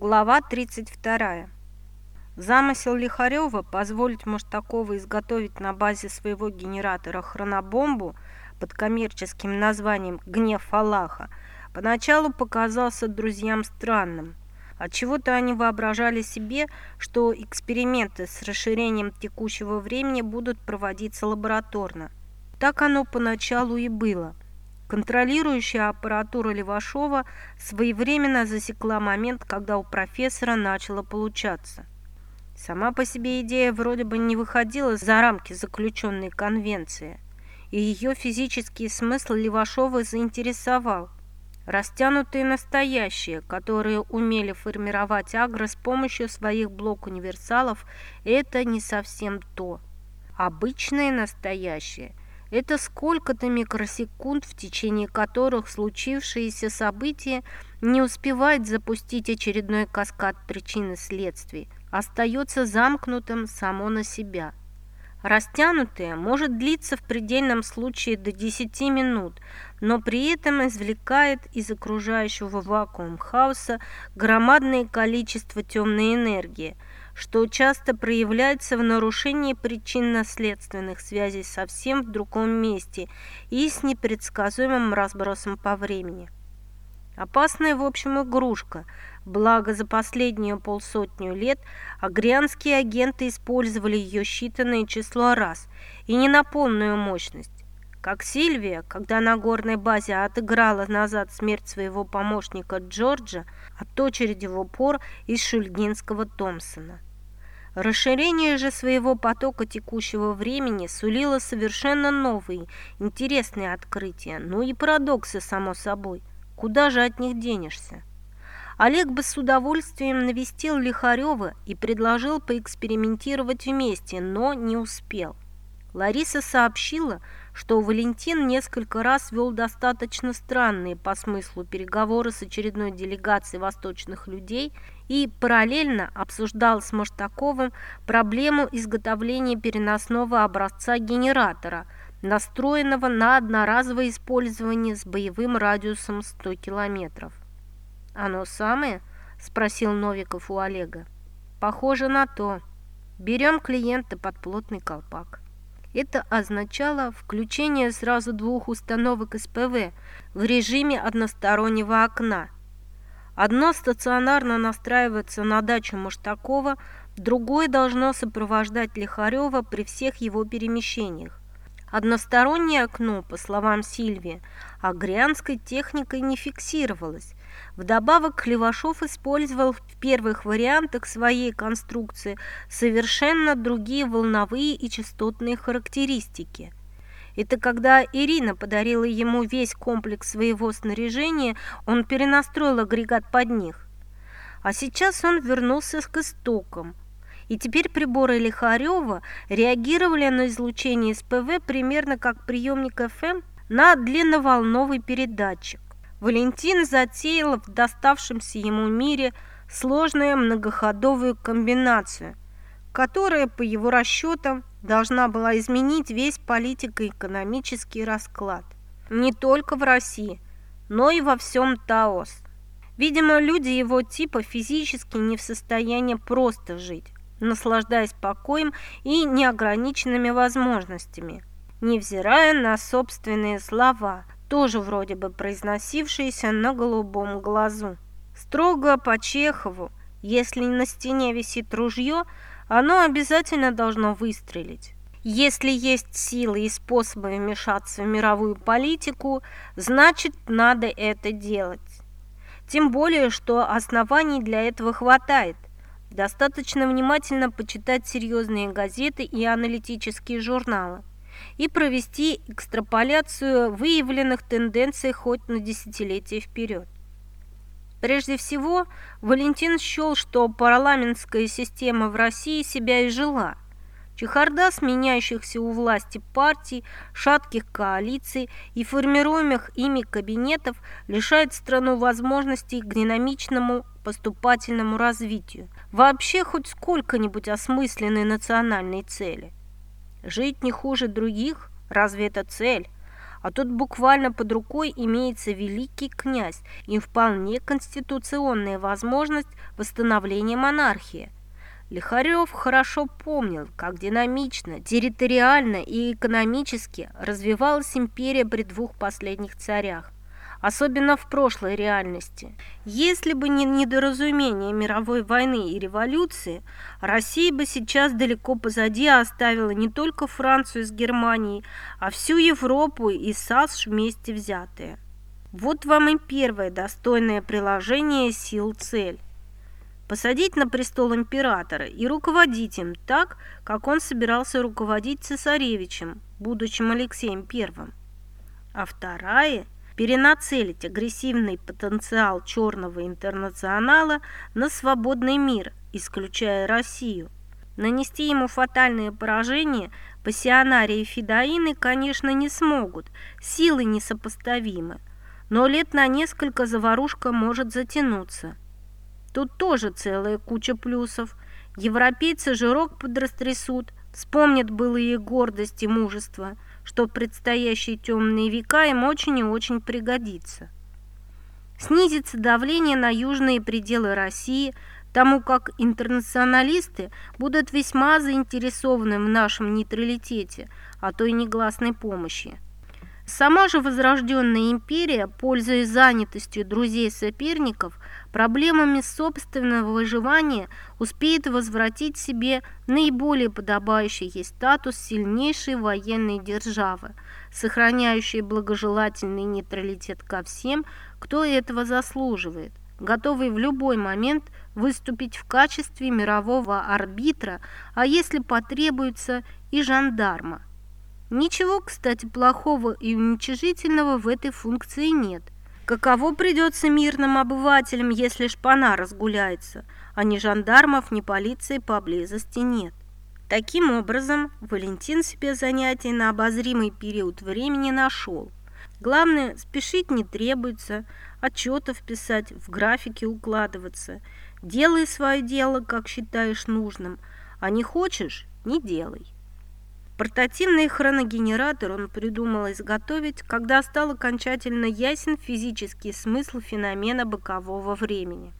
Глава 32. Замысел Лихарева позволить Маштакову изготовить на базе своего генератора хронобомбу под коммерческим названием «Гнев Аллаха» поначалу показался друзьям странным. Отчего-то они воображали себе, что эксперименты с расширением текущего времени будут проводиться лабораторно. Так оно поначалу и было – Контролирующая аппаратура Левашова своевременно засекла момент, когда у профессора начало получаться. Сама по себе идея вроде бы не выходила за рамки заключенной конвенции, и ее физический смысл Левашова заинтересовал. Растянутые настоящие, которые умели формировать агро с помощью своих блок-универсалов, это не совсем то. Обычные настоящие это сколько-то микросекунд, в течение которых случившееся событие не успевает запустить очередной каскад причин и следствий, остается замкнутым само на себя. Растянутое может длиться в предельном случае до 10 минут, но при этом извлекает из окружающего вакуум хаоса громадное количество темной энергии – что часто проявляется в нарушении причинно-следственных связей совсем в другом месте и с непредсказуемым разбросом по времени. Опасная, в общем, игрушка, благо за последнюю полсотню лет агрианские агенты использовали ее считанное число раз и не на полную мощность. Как Сильвия, когда на горной базе отыграла назад смерть своего помощника Джорджа от очереди в упор из шульгинского Томпсона. Расширение же своего потока текущего времени сулило совершенно новые, интересные открытия, ну и парадоксы, само собой. Куда же от них денешься? Олег бы с удовольствием навестил Лихарева и предложил поэкспериментировать вместе, но не успел. Лариса сообщила, что Валентин несколько раз вел достаточно странные по смыслу переговоры с очередной делегацией восточных людей и параллельно обсуждал с Маштаковым проблему изготовления переносного образца генератора, настроенного на одноразовое использование с боевым радиусом 100 километров. «Оно самое?» – спросил Новиков у Олега. «Похоже на то. Берем клиента под плотный колпак». Это означало включение сразу двух установок СПВ в режиме одностороннего окна. Одно стационарно настраивается на дачу Маштакова, другое должно сопровождать Лихарева при всех его перемещениях. Одностороннее окно, по словам Сильвии, агрянской техникой не фиксировалось, Вдобавок Левашов использовал в первых вариантах своей конструкции совершенно другие волновые и частотные характеристики. Это когда Ирина подарила ему весь комплекс своего снаряжения, он перенастроил агрегат под них. А сейчас он вернулся к истокам. И теперь приборы Лихарева реагировали на излучение СПВ примерно как приемник ФМ на длинноволновый передатчик. Валентин затеял в доставшемся ему мире сложную многоходовую комбинацию, которая, по его расчетам, должна была изменить весь политико-экономический расклад. Не только в России, но и во всем Таос. Видимо, люди его типа физически не в состоянии просто жить, наслаждаясь покоем и неограниченными возможностями, невзирая на собственные слова – тоже вроде бы произносившиеся на голубом глазу. Строго по Чехову, если на стене висит ружье, оно обязательно должно выстрелить. Если есть силы и способы вмешаться в мировую политику, значит, надо это делать. Тем более, что оснований для этого хватает. Достаточно внимательно почитать серьезные газеты и аналитические журналы и провести экстраполяцию выявленных тенденций хоть на десятилетия вперед. Прежде всего, Валентин счел, что парламентская система в России себя и жила. Чехарда сменяющихся у власти партий, шатких коалиций и формируемых ими кабинетов лишает страну возможностей к динамичному поступательному развитию, вообще хоть сколько-нибудь осмысленной национальной цели. Жить не хуже других? Разве это цель? а тут буквально под рукой имеется великий князь и вполне конституционная возможность восстановления монархии. Лихарев хорошо помнил, как динамично, территориально и экономически развивалась империя при двух последних царях особенно в прошлой реальности. Если бы не недоразумение мировой войны и революции, Россия бы сейчас далеко позади оставила не только Францию с Германией, а всю Европу и САС вместе взятые. Вот вам и первое достойное приложение сил цель. Посадить на престол императора и руководить им так, как он собирался руководить цесаревичем, будущим Алексеем Первым. А вторая – перенацелить агрессивный потенциал черного интернационала на свободный мир, исключая Россию. Нанести ему фатальное поражение пассионарии федоины, конечно, не смогут, силы несопоставимы, но лет на несколько заварушка может затянуться. Тут тоже целая куча плюсов. Европейцы жирок подрастрясут, вспомнят былые гордость и мужество – что предстоящие темные века им очень и очень пригодится. Снизится давление на южные пределы России, тому как интернационалисты будут весьма заинтересованы в нашем нейтралитете, а то и негласной помощи. Сама же возрожденная империя, пользуясь занятостью друзей-соперников, проблемами собственного выживания успеет возвратить себе наиболее подобающий ей статус сильнейшей военной державы, сохраняющей благожелательный нейтралитет ко всем, кто этого заслуживает, готовый в любой момент выступить в качестве мирового арбитра, а если потребуется и жандарма. Ничего, кстати, плохого и уничижительного в этой функции нет. Каково придется мирным обывателям, если шпана разгуляется, а ни жандармов, ни полиции поблизости нет? Таким образом, Валентин себе занятий на обозримый период времени нашел. Главное, спешить не требуется, отчетов писать, в графике укладываться. Делай свое дело, как считаешь нужным, а не хочешь – не делай. Портативный хроногенератор он придумал изготовить, когда стал окончательно ясен физический смысл феномена бокового времени.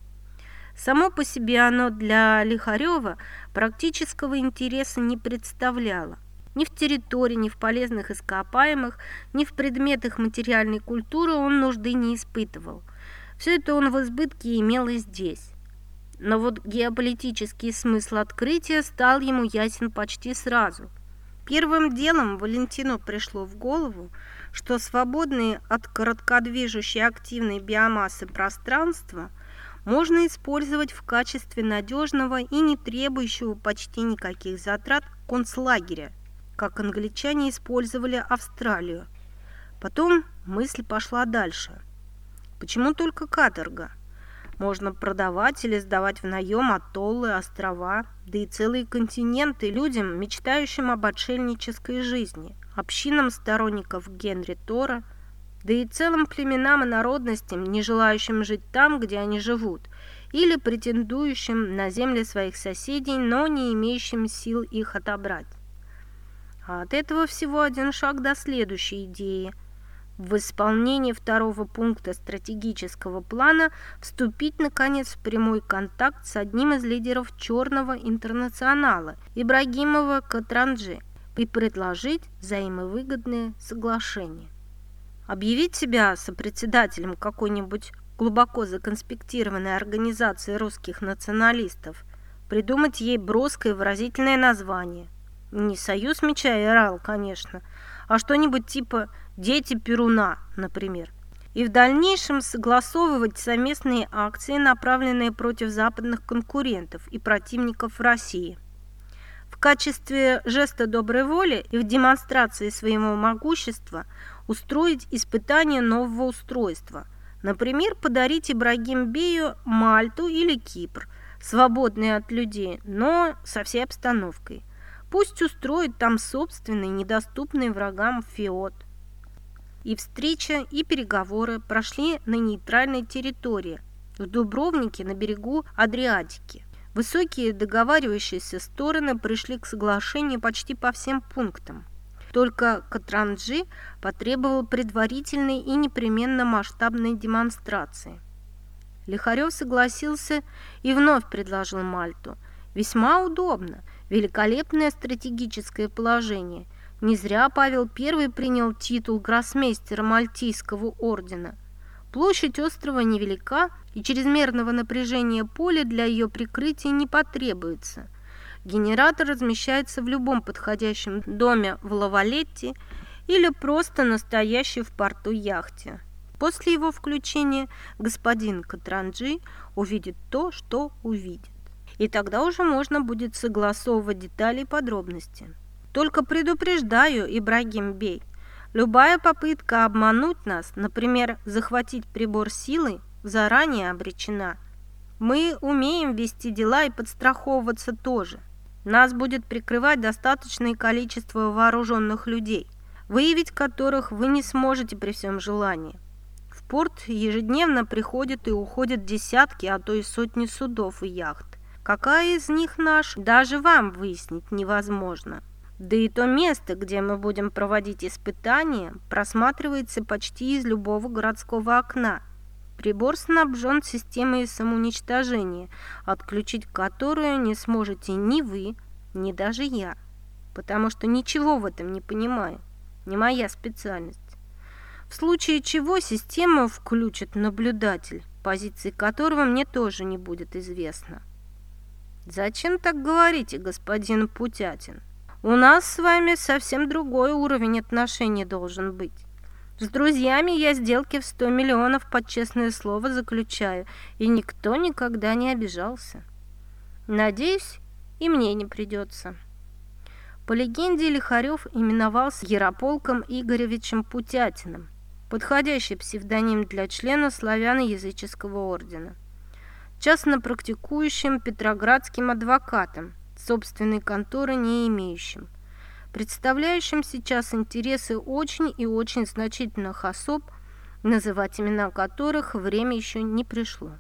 Само по себе оно для Лихарева практического интереса не представляло. Ни в территории, ни в полезных ископаемых, ни в предметах материальной культуры он нужды не испытывал. Все это он в избытке имел и здесь. Но вот геополитический смысл открытия стал ему ясен почти сразу – Первым делом Валентину пришло в голову, что свободные от короткодвижущей активной биомассы пространства можно использовать в качестве надежного и не требующего почти никаких затрат концлагеря, как англичане использовали Австралию. Потом мысль пошла дальше. Почему только каторга? Можно продавать или сдавать в наем атоллы, острова, да и целые континенты людям, мечтающим об отшельнической жизни, общинам сторонников Генри Тора, да и целым племенам и народностям, не желающим жить там, где они живут, или претендующим на земли своих соседей, но не имеющим сил их отобрать. А от этого всего один шаг до следующей идеи – в исполнении второго пункта стратегического плана вступить, наконец, в прямой контакт с одним из лидеров Черного интернационала Ибрагимова Катранджи и предложить взаимовыгодное соглашение. Объявить себя сопредседателем какой-нибудь глубоко законспектированной организации русских националистов, придумать ей броское выразительное название. Не «Союз меча и орал», конечно, а что-нибудь типа «Дети Перуна», например. И в дальнейшем согласовывать совместные акции, направленные против западных конкурентов и противников России. В качестве жеста доброй воли и в демонстрации своего могущества устроить испытание нового устройства. Например, подарить Ибрагим Бею Мальту или Кипр, свободные от людей, но со всей обстановкой. Пусть устроит там собственный, недоступный врагам фиот. И встреча, и переговоры прошли на нейтральной территории, в Дубровнике на берегу Адриатики. Высокие договаривающиеся стороны пришли к соглашению почти по всем пунктам. только Катранджи потребовал предварительной и непременно масштабной демонстрации. Лихарев согласился и вновь предложил Мальту. Весьма удобно, великолепное стратегическое положение. Не зря Павел I принял титул гроссмейстера Мальтийского ордена. Площадь острова невелика, и чрезмерного напряжения поля для ее прикрытия не потребуется. Генератор размещается в любом подходящем доме в Лавалетте или просто настоящей в порту яхте. После его включения господин Катранджи увидит то, что увидит. И тогда уже можно будет согласовывать детали и подробности. Только предупреждаю, Ибрагим Бей, любая попытка обмануть нас, например, захватить прибор силой, заранее обречена. Мы умеем вести дела и подстраховываться тоже. Нас будет прикрывать достаточное количество вооруженных людей, выявить которых вы не сможете при всем желании порт ежедневно приходят и уходят десятки, а то и сотни судов и яхт. Какая из них наш, даже вам выяснить невозможно. Да и то место, где мы будем проводить испытания, просматривается почти из любого городского окна. Прибор снабжен системой самоуничтожения, отключить которую не сможете ни вы, ни даже я, потому что ничего в этом не понимаю, не моя специальность в случае чего система включит наблюдатель, позиции которого мне тоже не будет известно. Зачем так говорите, господин Путятин? У нас с вами совсем другой уровень отношений должен быть. С друзьями я сделки в 100 миллионов под честное слово заключаю, и никто никогда не обижался. Надеюсь, и мне не придется. По легенде, Лихарев именовался Ярополком Игоревичем Путятиным – подходящий псевдоним для члена славяно-языческого ордена. Частно практикующим петроградским адвокатом, собственной конторы не имеющим, представляющим сейчас интересы очень и очень значительных особ, называть имена которых время еще не пришло.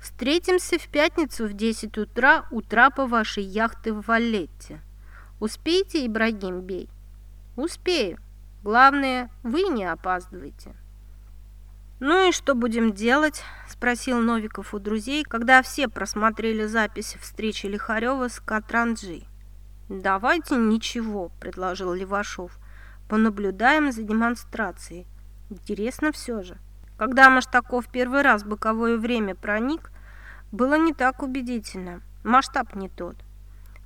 Встретимся в пятницу в 10 утра у трапа вашей яхты в Валетте. Успеете, Ибрагим Бей? Успею. Главное, вы не опаздывайте. «Ну и что будем делать?» – спросил Новиков у друзей, когда все просмотрели запись встречи Лихарева с Катранджи. «Давайте ничего», – предложил Левашов. «Понаблюдаем за демонстрацией. Интересно все же». Когда Маштаков первый раз в боковое время проник, было не так убедительно. Масштаб не тот.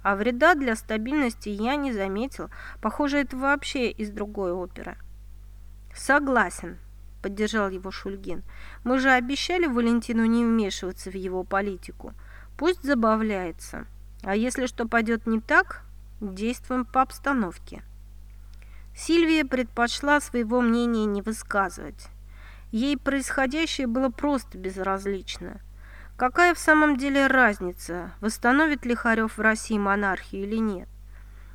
А вреда для стабильности я не заметил. Похоже, это вообще из другой оперы. Согласен, поддержал его Шульгин. Мы же обещали Валентину не вмешиваться в его политику. Пусть забавляется. А если что пойдет не так, действуем по обстановке. Сильвия предпочла своего мнения не высказывать. Ей происходящее было просто безразлично – Какая в самом деле разница, восстановит ли Харев в России монархию или нет?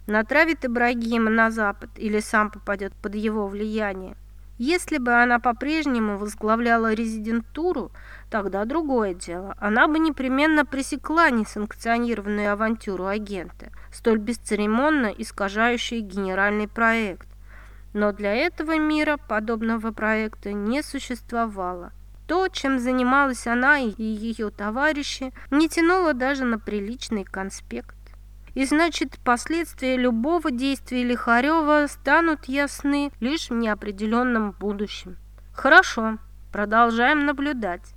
Натравит Ибрагима на Запад или сам попадет под его влияние? Если бы она по-прежнему возглавляла резидентуру, тогда другое дело. Она бы непременно пресекла несанкционированную авантюру агента, столь бесцеремонно искажающий генеральный проект. Но для этого мира подобного проекта не существовало. То, чем занималась она и ее товарищи, не тянуло даже на приличный конспект. И значит, последствия любого действия Лихарева станут ясны лишь в неопределенном будущем. Хорошо, продолжаем наблюдать.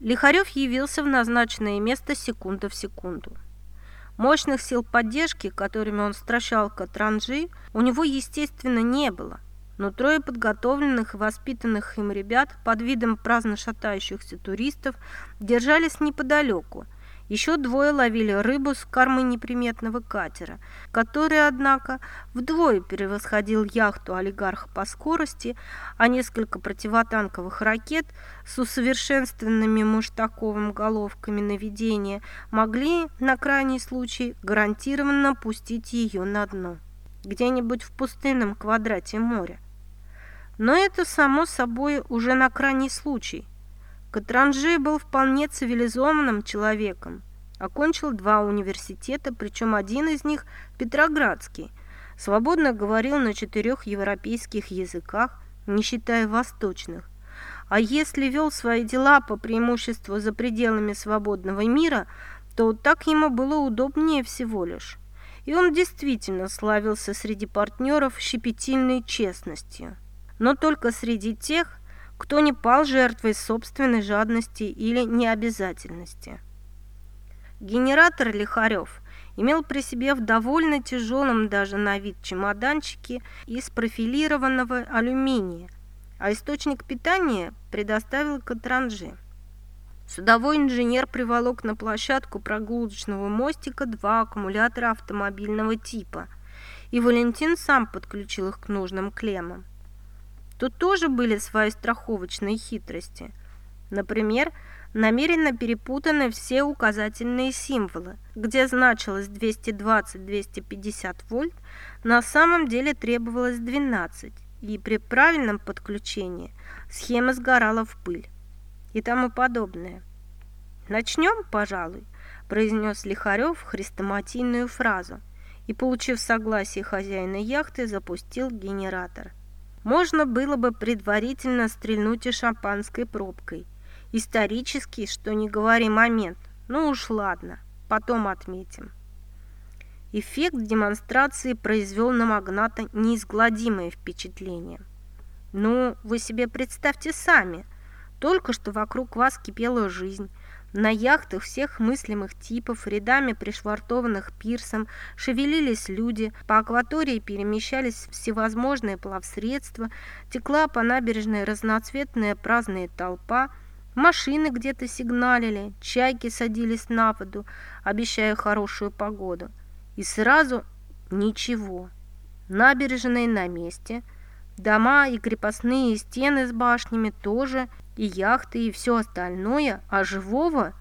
Лихарев явился в назначенное место секунда в секунду. Мощных сил поддержки, которыми он стращал Катранжи, у него, естественно, не было – но трое подготовленных и воспитанных им ребят под видом праздно шатающихся туристов держались неподалеку. Еще двое ловили рыбу с кормы неприметного катера, который, однако, вдвое превосходил яхту олигарха по скорости, а несколько противотанковых ракет с усовершенствованными Муштаковым головками наведения могли, на крайний случай, гарантированно пустить ее на дно где-нибудь в пустынном квадрате моря. Но это, само собой, уже на крайний случай. Катранжи был вполне цивилизованным человеком. Окончил два университета, причем один из них – Петроградский. свободно говорил на четырех европейских языках, не считая восточных. А если вел свои дела по преимуществу за пределами свободного мира, то так ему было удобнее всего лишь. И он действительно славился среди партнеров щепетильной честностью. Но только среди тех, кто не пал жертвой собственной жадности или необязательности. Генератор Лихарев имел при себе в довольно тяжелом даже на вид чемоданчике из профилированного алюминия, а источник питания предоставил Катранжи. Судовой инженер приволок на площадку прогулочного мостика два аккумулятора автомобильного типа, и Валентин сам подключил их к нужным клеммам. Тут тоже были свои страховочные хитрости. Например, намеренно перепутаны все указательные символы. Где значилось 220-250 вольт, на самом деле требовалось 12, и при правильном подключении схема сгорала в пыль и тому подобное. «Начнем, пожалуй», – произнес Лихарев хрестоматийную фразу и, получив согласие хозяина яхты, запустил генератор. Можно было бы предварительно стрельнуть и шампанской пробкой, Исторический, что не говори, момент. Ну уж ладно, потом отметим. Эффект демонстрации произвел на магната неизгладимое впечатление. Ну, вы себе представьте сами. Только что вокруг вас кипела жизнь. На яхтах всех мыслимых типов, рядами пришвартованных пирсом, шевелились люди, по акватории перемещались всевозможные плавсредства, текла по набережной разноцветная праздная толпа – Машины где-то сигналили, чайки садились на воду, обещая хорошую погоду. И сразу ничего. Набережные на месте, дома и крепостные стены с башнями тоже, и яхты, и все остальное, а живого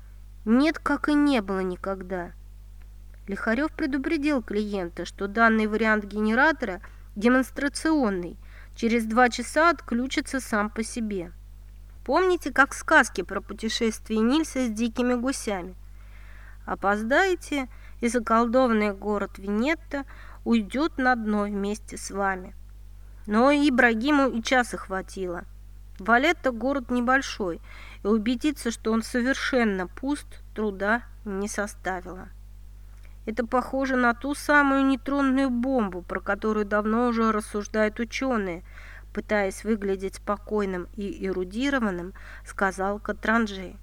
нет, как и не было никогда. Лихарев предупредил клиента, что данный вариант генератора демонстрационный, через два часа отключится сам по себе. Помните, как в сказке про путешествие Нильса с дикими гусями? Опоздаете, и заколдованный город Венетта уйдет на дно вместе с вами. Но и Ибрагиму и часа хватило. Валетта город небольшой, и убедиться, что он совершенно пуст, труда не составило. Это похоже на ту самую нейтронную бомбу, про которую давно уже рассуждают ученые – пытаясь выглядеть спокойным и эрудированным, сказал Катранжи.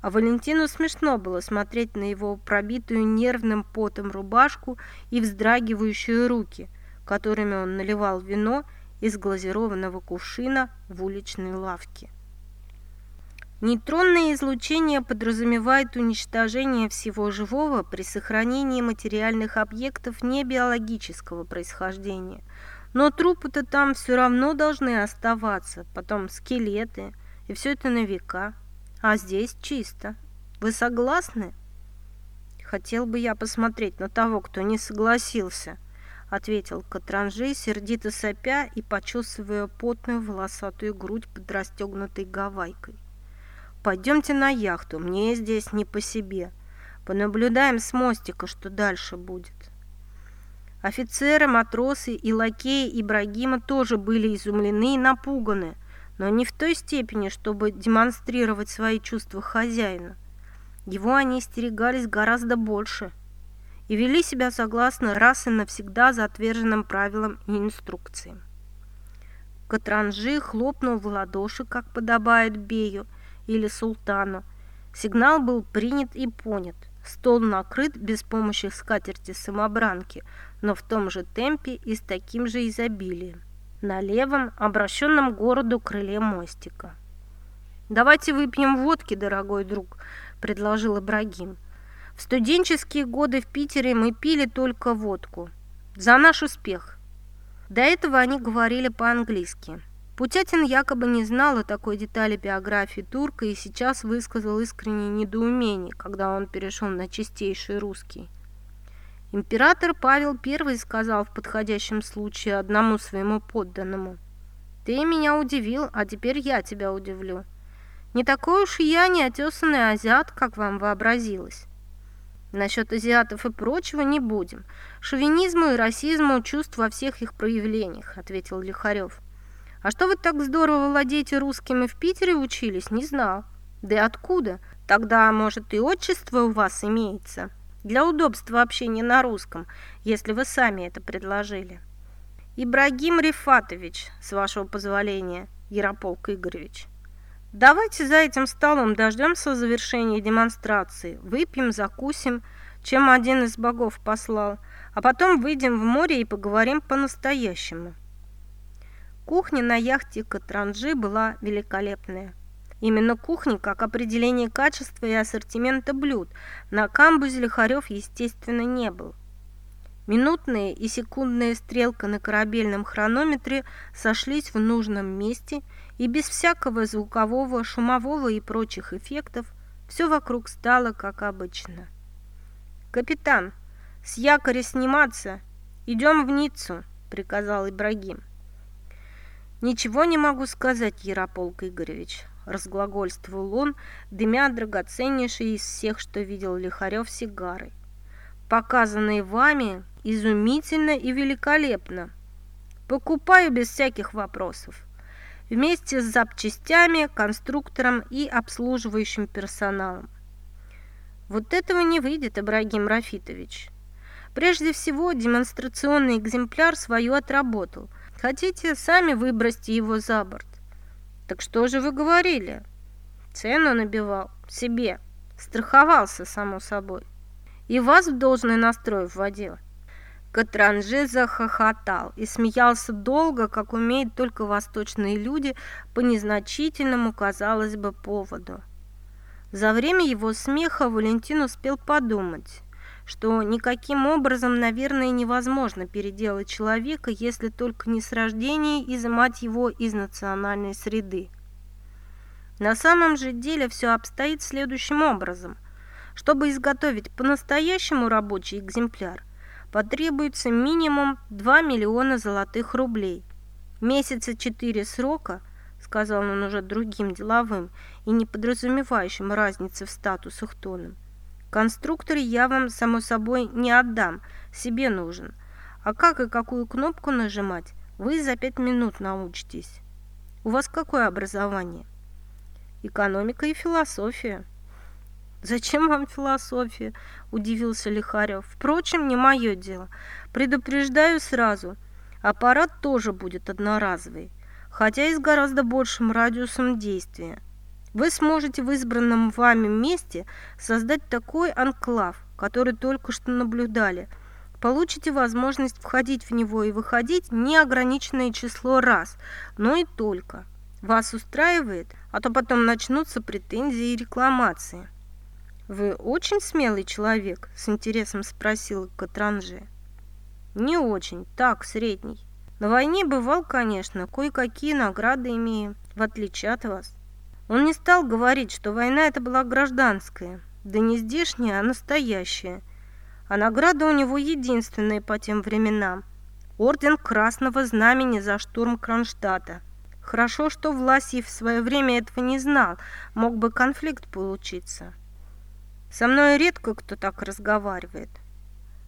А Валентину смешно было смотреть на его пробитую нервным потом рубашку и вздрагивающие руки, которыми он наливал вино из глазированного кувшина в уличной лавке. Нейтронное излучение подразумевает уничтожение всего живого при сохранении материальных объектов небиологического происхождения – но трупы-то там все равно должны оставаться, потом скелеты, и все это на века. А здесь чисто. Вы согласны? Хотел бы я посмотреть на того, кто не согласился, ответил Катранжи, сердито сопя и почесывая потную волосатую грудь под расстегнутой гавайкой. Пойдемте на яхту, мне здесь не по себе. Понаблюдаем с мостика, что дальше будет. Офицеры, матросы и лакеи Ибрагима тоже были изумлены и напуганы, но не в той степени, чтобы демонстрировать свои чувства хозяина. Его они остерегались гораздо больше и вели себя согласно раз и навсегда затверженным правилам и инструкциям. Катранжи хлопнул в ладоши, как подобает бею или султану. Сигнал был принят и понят. Стол накрыт без помощи скатерти-самобранки, но в том же темпе и с таким же изобилием. На левом, обращенном городу крыле мостика. «Давайте выпьем водки, дорогой друг», – предложил Ибрагим. «В студенческие годы в Питере мы пили только водку. За наш успех». До этого они говорили по-английски. Путятин якобы не знал о такой детали биографии турка и сейчас высказал искреннее недоумение, когда он перешел на чистейший русский. Император Павел I сказал в подходящем случае одному своему подданному, «Ты меня удивил, а теперь я тебя удивлю. Не такой уж я неотесанный азиат, как вам вообразилось». Насчет азиатов и прочего не будем. Шовинизму и расизму чувств во всех их проявлениях, ответил Лихарев. А что вы так здорово владеете русским и в Питере учились, не знал. Да и откуда? Тогда, может, и отчество у вас имеется? Для удобства общения на русском, если вы сами это предложили. Ибрагим Рифатович, с вашего позволения, Ярополк Игоревич. Давайте за этим столом дождемся завершения демонстрации, выпьем, закусим, чем один из богов послал, а потом выйдем в море и поговорим по-настоящему. Кухня на яхте Катранжи была великолепная. Именно кухня, как определение качества и ассортимента блюд, на камбузе Лихарев, естественно, не был. Минутная и секундная стрелка на корабельном хронометре сошлись в нужном месте, и без всякого звукового, шумового и прочих эффектов все вокруг стало как обычно. «Капитан, с якоря сниматься! Идем в Ниццу!» — приказал Ибрагим. «Ничего не могу сказать, Ярополк Игоревич», — разглагольствовал он, дымя драгоценнейший из всех, что видел Лихарев сигарой. «Показанные вами изумительно и великолепно. Покупаю без всяких вопросов. Вместе с запчастями, конструктором и обслуживающим персоналом. Вот этого не выйдет, Ибрагим Рафитович. Прежде всего, демонстрационный экземпляр свою отработал. Хотите, сами выбросьте его за борт. Так что же вы говорили? Цену набивал себе. Страховался, само собой. И вас в должный настрой вводил. Катранжи захохотал и смеялся долго, как умеют только восточные люди, по незначительному, казалось бы, поводу. За время его смеха Валентин успел подумать, что никаким образом, наверное, невозможно переделать человека, если только не с рождения изымать его из национальной среды. На самом же деле все обстоит следующим образом. Чтобы изготовить по-настоящему рабочий экземпляр – потребуется минимум 2 миллиона золотых рублей. Месяца четыре срока, сказал он уже другим деловым и не подразумевающим разницы в статусах тоном. Конструктор я вам, само собой, не отдам, себе нужен. А как и какую кнопку нажимать, вы за пять минут научитесь. У вас какое образование? Экономика и философия. «Зачем вам философия?» – удивился Лихарев. «Впрочем, не мое дело. Предупреждаю сразу. Аппарат тоже будет одноразовый, хотя и с гораздо большим радиусом действия. Вы сможете в избранном вами месте создать такой анклав, который только что наблюдали. Получите возможность входить в него и выходить неограниченное число раз, но и только. Вас устраивает, а то потом начнутся претензии и рекламации». «Вы очень смелый человек?» – с интересом спросил Катранже. «Не очень, так, средний. На войне бывал, конечно, кое-какие награды имею, в отличие от вас». Он не стал говорить, что война это была гражданская, да не здешняя, а настоящая. А награда у него единственная по тем временам – орден Красного Знамени за штурм Кронштадта. Хорошо, что Власьев в свое время этого не знал, мог бы конфликт получиться. Со мной редко кто так разговаривает.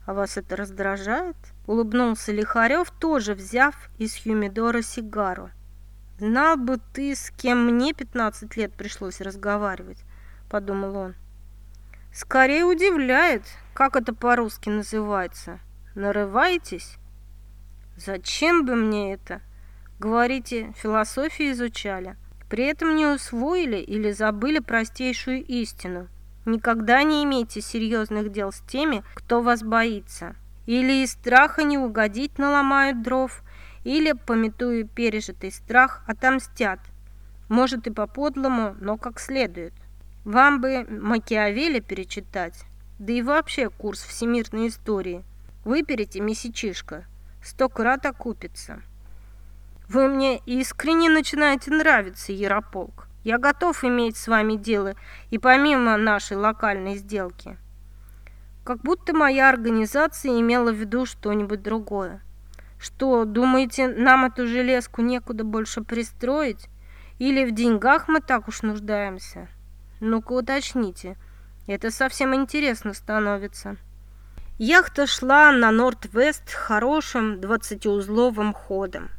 А вас это раздражает? Улыбнулся Лихарев, тоже взяв из Хюмидора сигару. Знал бы ты, с кем мне 15 лет пришлось разговаривать, подумал он. Скорее удивляет, как это по-русски называется. Нарываетесь? Зачем бы мне это? Говорите, философию изучали. При этом не усвоили или забыли простейшую истину – Никогда не имейте серьезных дел с теми, кто вас боится. Или из страха не угодить наломают дров, или, пометуя пережитый страх, отомстят. Может и по-подлому, но как следует. Вам бы Макиавелли перечитать, да и вообще курс всемирной истории. Выберите месячишко, сто крат окупится. Вы мне искренне начинаете нравиться, Ярополк. Я готов иметь с вами дело и помимо нашей локальной сделки. Как будто моя организация имела в виду что-нибудь другое. Что, думаете, нам эту железку некуда больше пристроить? Или в деньгах мы так уж нуждаемся? Ну-ка уточните. Это совсем интересно становится. Яхта шла на Норд-Вест хорошим двадцатиузловым ходом.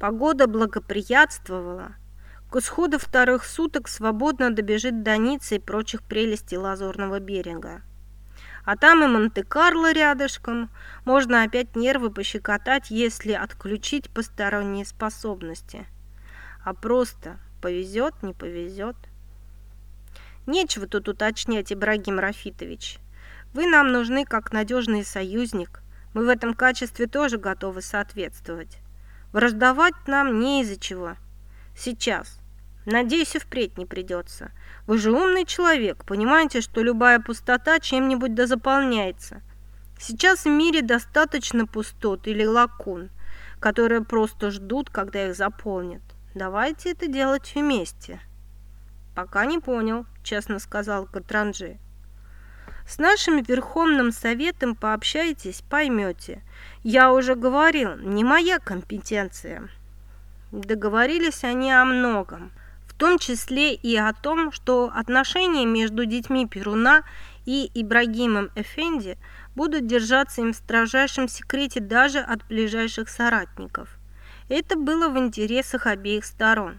Погода благоприятствовала. К исходу вторых суток свободно добежит до Ниццы и прочих прелестей Лазурного берега. А там и Монте-Карло рядышком. Можно опять нервы пощекотать, если отключить посторонние способности. А просто повезет, не повезет. Нечего тут уточнять, Ибрагим Рафитович. Вы нам нужны как надежный союзник. Мы в этом качестве тоже готовы соответствовать. Враждовать нам не из-за чего. Сейчас. Надеюсь, и впредь не придется. Вы же умный человек, понимаете, что любая пустота чем-нибудь да заполняется. Сейчас в мире достаточно пустот или лакун, которые просто ждут, когда их заполнят. Давайте это делать вместе. Пока не понял, честно сказал Катранжи. С нашим Верховным Советом пообщайтесь, поймете. Я уже говорил, не моя компетенция. Договорились они о многом том числе и о том, что отношения между детьми Перуна и Ибрагимом Эфенди будут держаться им в строжайшем секрете даже от ближайших соратников. Это было в интересах обеих сторон.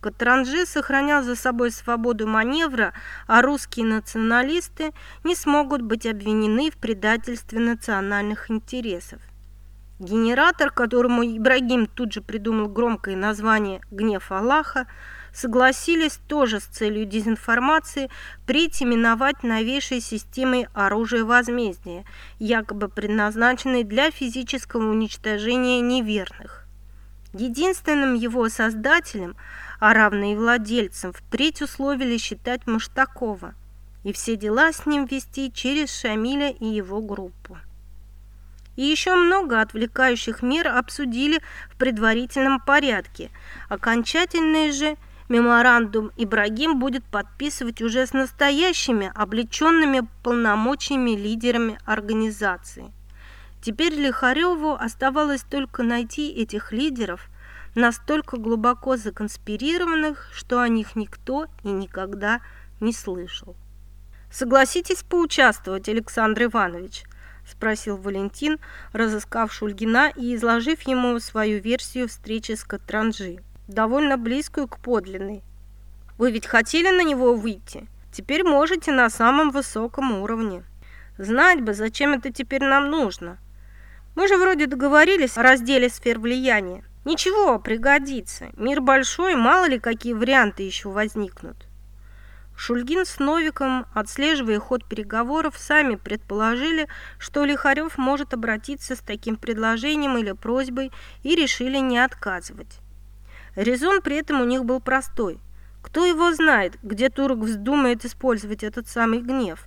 Катранжи сохранял за собой свободу маневра, а русские националисты не смогут быть обвинены в предательстве национальных интересов. Генератор, которому Ибрагим тут же придумал громкое название «Гнев Аллаха», согласились тоже с целью дезинформации притеменовать новейшей системой оружия возмездия, якобы предназначенной для физического уничтожения неверных. Единственным его создателем, а равно и владельцем, впредь условили считать Маштакова и все дела с ним вести через Шамиля и его группу. И еще много отвлекающих мер обсудили в предварительном порядке. Окончательные же Меморандум Ибрагим будет подписывать уже с настоящими облеченными полномочиями лидерами организации. Теперь Лихареву оставалось только найти этих лидеров, настолько глубоко законспирированных, что о них никто и никогда не слышал. «Согласитесь поучаствовать, Александр Иванович?» – спросил Валентин, разыскав Шульгина и изложив ему свою версию встречи с Катранжи довольно близкую к подлинной. Вы ведь хотели на него выйти? Теперь можете на самом высоком уровне. Знать бы, зачем это теперь нам нужно. Мы же вроде договорились о разделе сфер влияния. Ничего, пригодится. Мир большой, мало ли какие варианты еще возникнут. Шульгин с Новиком, отслеживая ход переговоров, сами предположили, что Лихарев может обратиться с таким предложением или просьбой и решили не отказывать. Резон при этом у них был простой. Кто его знает, где турок вздумает использовать этот самый гнев?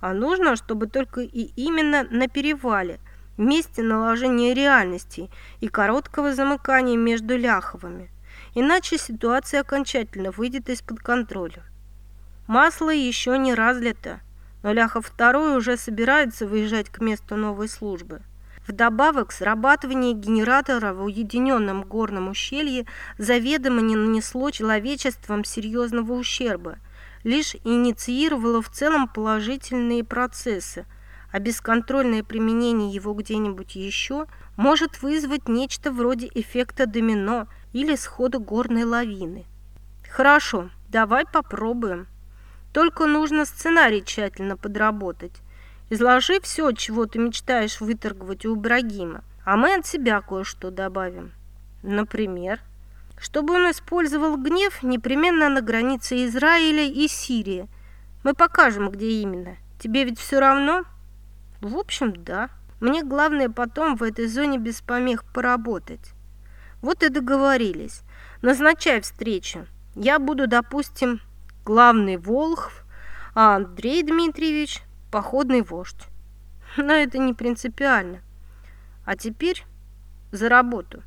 А нужно, чтобы только и именно на перевале, месте наложения реальности и короткого замыкания между ляховыми. Иначе ситуация окончательно выйдет из-под контроля. Масло еще не разлито, но Ляхов второй уже собирается выезжать к месту новой службы. Вдобавок, срабатывание генератора в уединенном горном ущелье заведомо не нанесло человечествам серьезного ущерба, лишь инициировало в целом положительные процессы, а бесконтрольное применение его где-нибудь еще может вызвать нечто вроде эффекта домино или схода горной лавины. Хорошо, давай попробуем. Только нужно сценарий тщательно подработать. Изложи все, чего ты мечтаешь выторговать у Ибрагима, а мы от себя кое-что добавим. Например, чтобы он использовал гнев непременно на границе Израиля и Сирии. Мы покажем, где именно. Тебе ведь все равно? В общем, да. Мне главное потом в этой зоне без помех поработать. Вот и договорились. Назначай встречу. Я буду, допустим, главный Волхв, а Андрей Дмитриевич походный вождь. Но это не принципиально. А теперь за работу.